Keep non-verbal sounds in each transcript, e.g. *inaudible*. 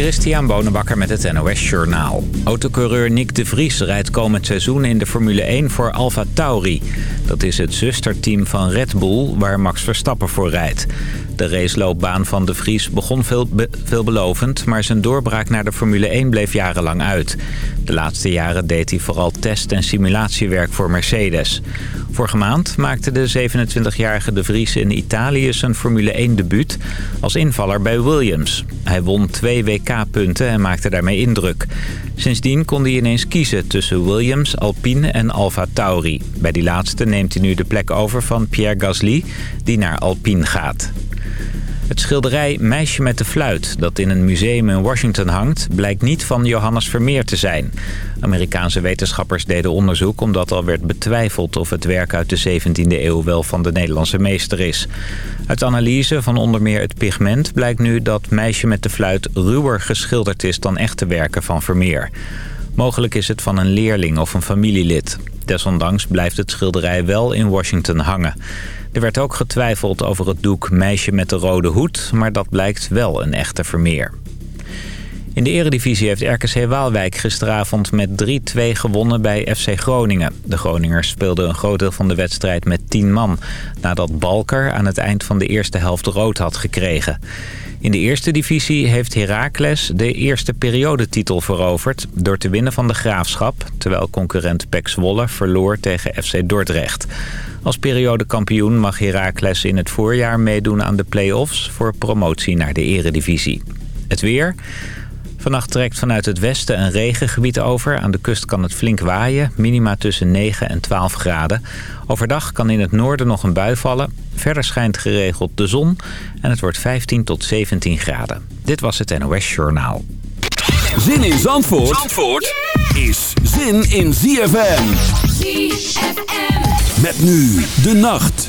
Christian Bonenbakker met het NOS Journaal. Autocoureur Nick de Vries rijdt komend seizoen in de Formule 1 voor Alfa Tauri. Dat is het zusterteam van Red Bull, waar Max Verstappen voor rijdt. De raceloopbaan van de Vries begon veel veelbelovend... maar zijn doorbraak naar de Formule 1 bleef jarenlang uit. De laatste jaren deed hij vooral test- en simulatiewerk voor Mercedes. Vorige maand maakte de 27-jarige De Vries in Italië zijn Formule 1-debuut... als invaller bij Williams. Hij won twee WK-punten en maakte daarmee indruk. Sindsdien kon hij ineens kiezen tussen Williams, Alpine en Alfa Tauri. Bij die laatste neemt hij nu de plek over van Pierre Gasly, die naar Alpine gaat. Het schilderij Meisje met de Fluit, dat in een museum in Washington hangt... blijkt niet van Johannes Vermeer te zijn. Amerikaanse wetenschappers deden onderzoek omdat al werd betwijfeld... of het werk uit de 17e eeuw wel van de Nederlandse meester is. Uit analyse van onder meer het pigment blijkt nu dat Meisje met de Fluit... ruwer geschilderd is dan echte werken van Vermeer. Mogelijk is het van een leerling of een familielid. Desondanks blijft het schilderij wel in Washington hangen. Er werd ook getwijfeld over het doek Meisje met de rode hoed... maar dat blijkt wel een echte Vermeer. In de eredivisie heeft RKC Waalwijk gisteravond met 3-2 gewonnen bij FC Groningen. De Groningers speelden een groot deel van de wedstrijd met 10 man... nadat Balker aan het eind van de eerste helft rood had gekregen. In de eerste divisie heeft Heracles de eerste periodetitel veroverd... door te winnen van de Graafschap... terwijl concurrent Pek Zwolle verloor tegen FC Dordrecht. Als periodekampioen mag Heracles in het voorjaar meedoen aan de play-offs... voor promotie naar de eredivisie. Het weer... Vannacht trekt vanuit het westen een regengebied over. Aan de kust kan het flink waaien, minima tussen 9 en 12 graden. Overdag kan in het noorden nog een bui vallen. Verder schijnt geregeld de zon en het wordt 15 tot 17 graden. Dit was het NOS Journaal. Zin in Zandvoort, Zandvoort is zin in ZFM. ZFM. Met nu de nacht.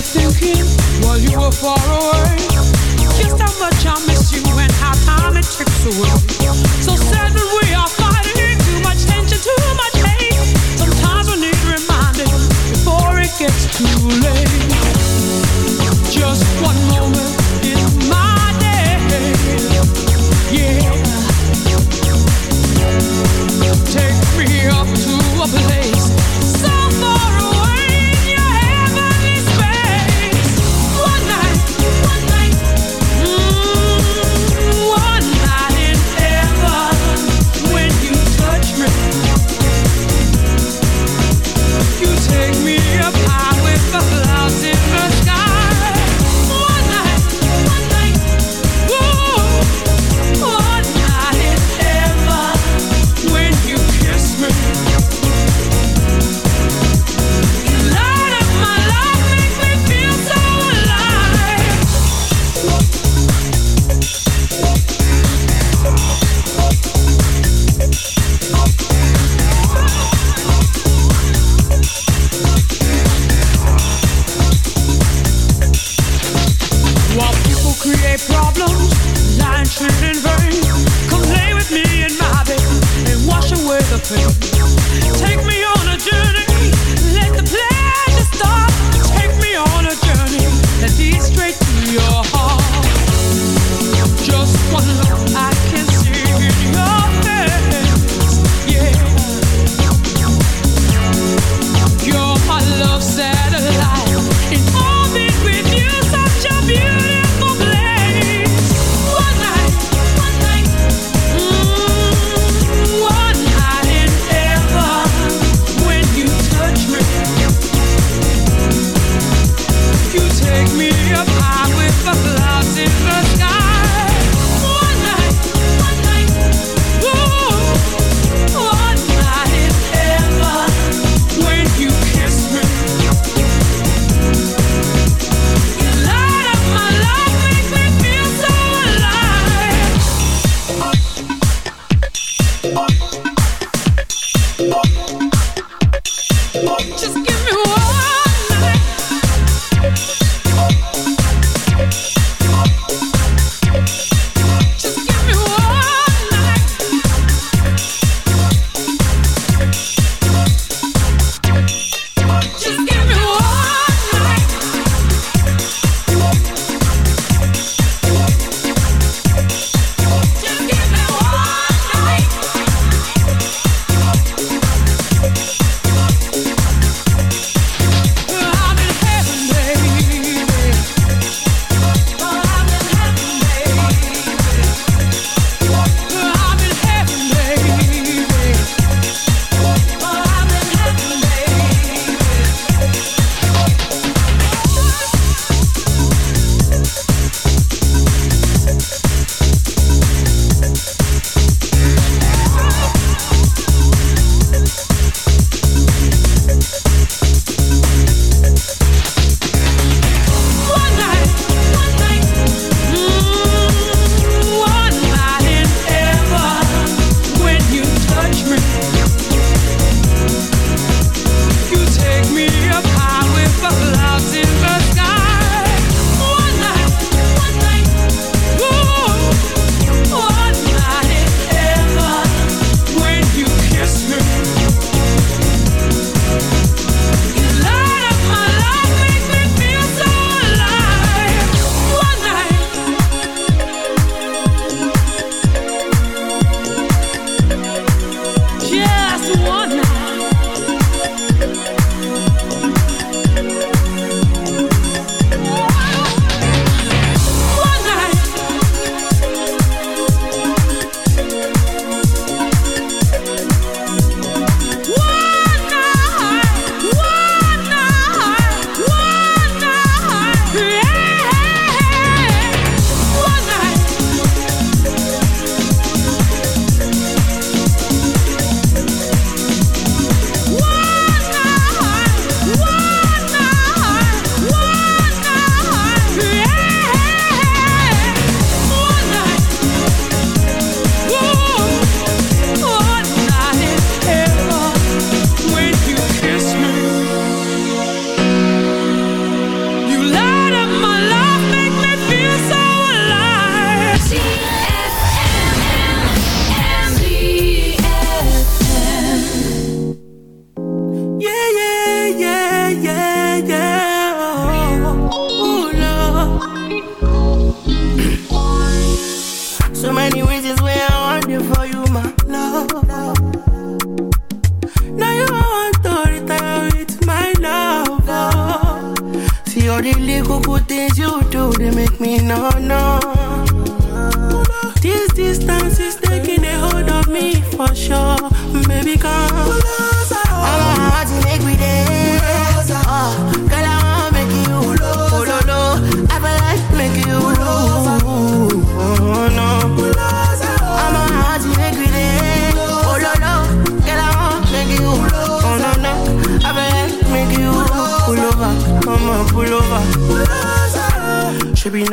to thinking while you were far away. Just how much I miss you and how time it trips away. So sad when we are fighting, too much tension, too much hate. Sometimes we need reminding before it gets too late.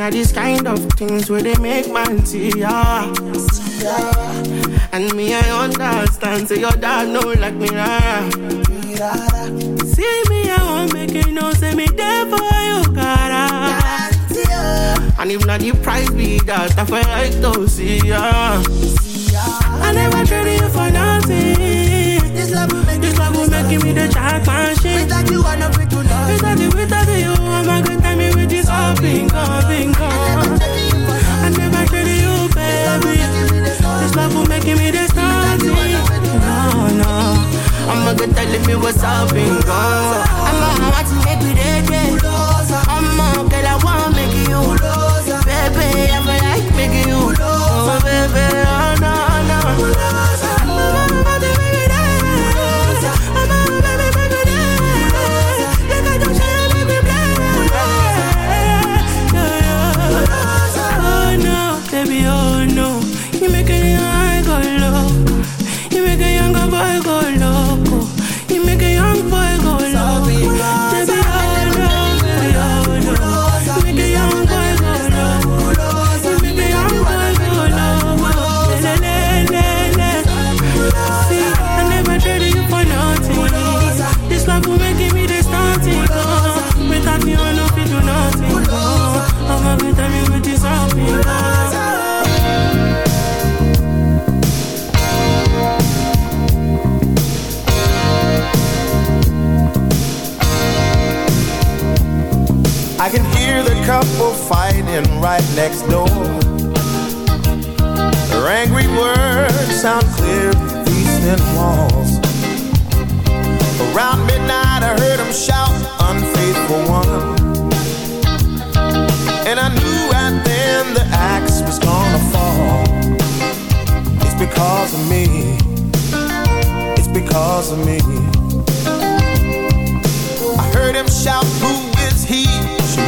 Should these kind of things where they make man see ya. And me, I understand, say your dad know like me. Rara. See me, I won't make it no, say me there for you, cara. And if not the price be that, I feel like to see ya. I never traded you for nothing. This love will make, this love will make me the jackpot shit. Without you, I'm not free to love. Without you, without you, I'm a good time with this all bingo, bingo. I never traded you, baby. This love will make me starting. No, no. I'm a good telling me what's up, bingo. I'm a heart to make me dead, I'm a girl, I wanna make you. Baby, I feel like making you. Oh, baby, oh, no, no. Couple fighting right next door. Their angry words sound clear through thin walls. Around midnight, I heard them shout, Unfaithful one. And I knew right then the axe was gonna fall. It's because of me. It's because of me. I heard him shout?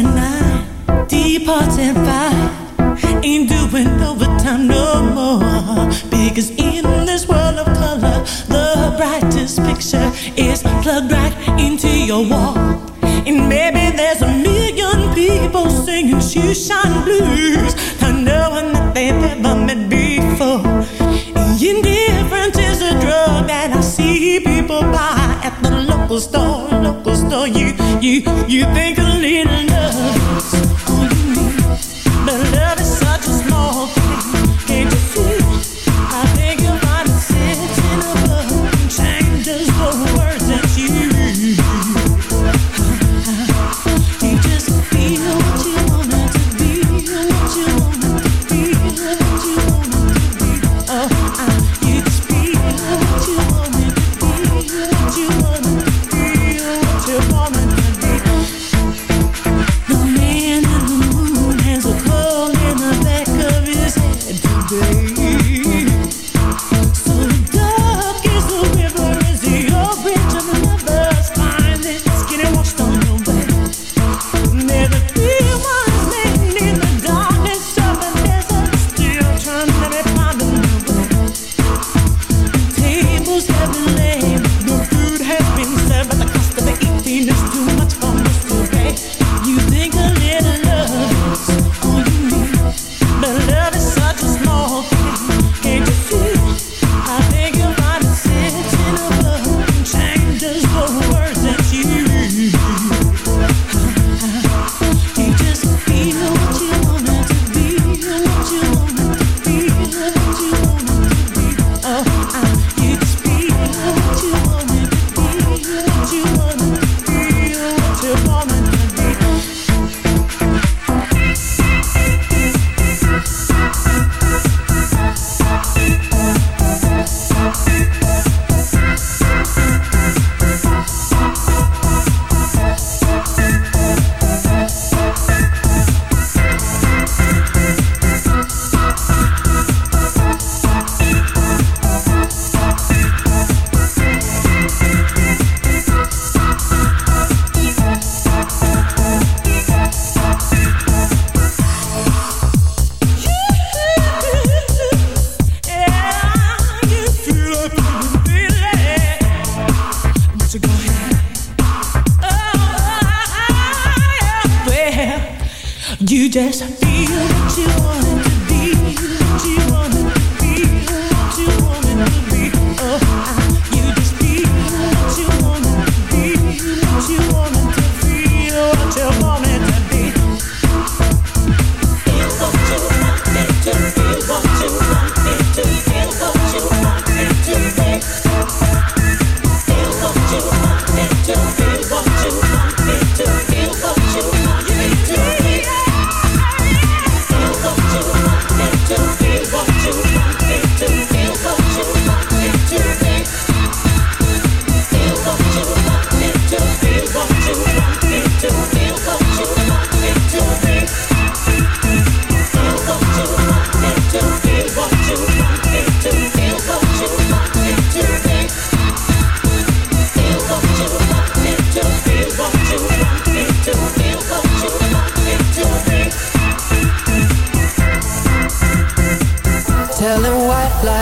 and I depart and fight. Ain't doing overtime no more. Because in this world of color, the brightest picture is plugged right into your wall. And maybe there's a million people singing shoeshine blues, not knowing that they've ever met before. And indifference is a drug that I see people buy local store, local store. You, you, you think a little love.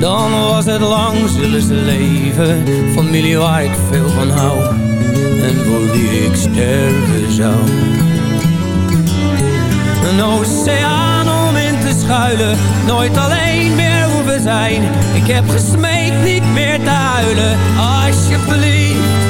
dan was het lang zullen ze leven. Familie waar ik veel van hou. En voor wie ik sterven zou. Een oceaan om in te schuilen. Nooit alleen meer hoeven zijn. Ik heb gesmeekt niet meer te huilen. Alsjeblieft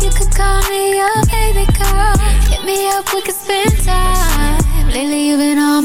You could call me your baby girl Hit me up, we could spend time Lately you've been all.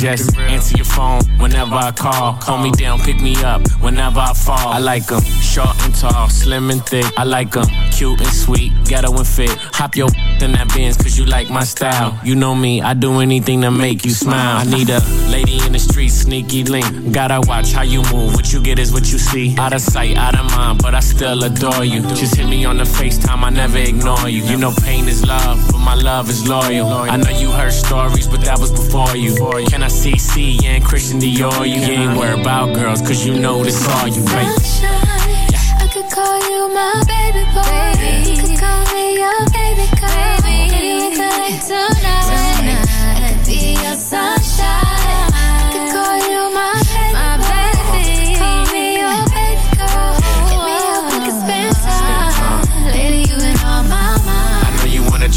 Just answer your phone whenever I call. Call me down, pick me up whenever I fall. I like them short and tall, slim and thick. I like them cute and sweet, ghetto and fit. Hop your *laughs* in that Benz cause you like my style. You know me, I do anything to make you smile. I need a lady in the street, sneaky link. Gotta watch how you move. What you get is what you see. Out of sight, out of mind, but I still adore you. Just hit me on the FaceTime, I never ignore you. You know pain is love, but my love is loyal. I know you heard stories, but that was before you. Can I see C and Christian Dior? You ain't worried about girls, cause you know this all you, baby. I could call you my baby boy. You could call me your baby girl tonight. I could be your sunshine.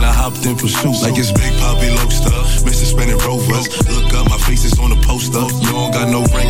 and I hopped in pursuit. Like it's Big Poppy Lobster. Mr. Spinning Rovers. Look up, my face is on the poster. You don't got no ring,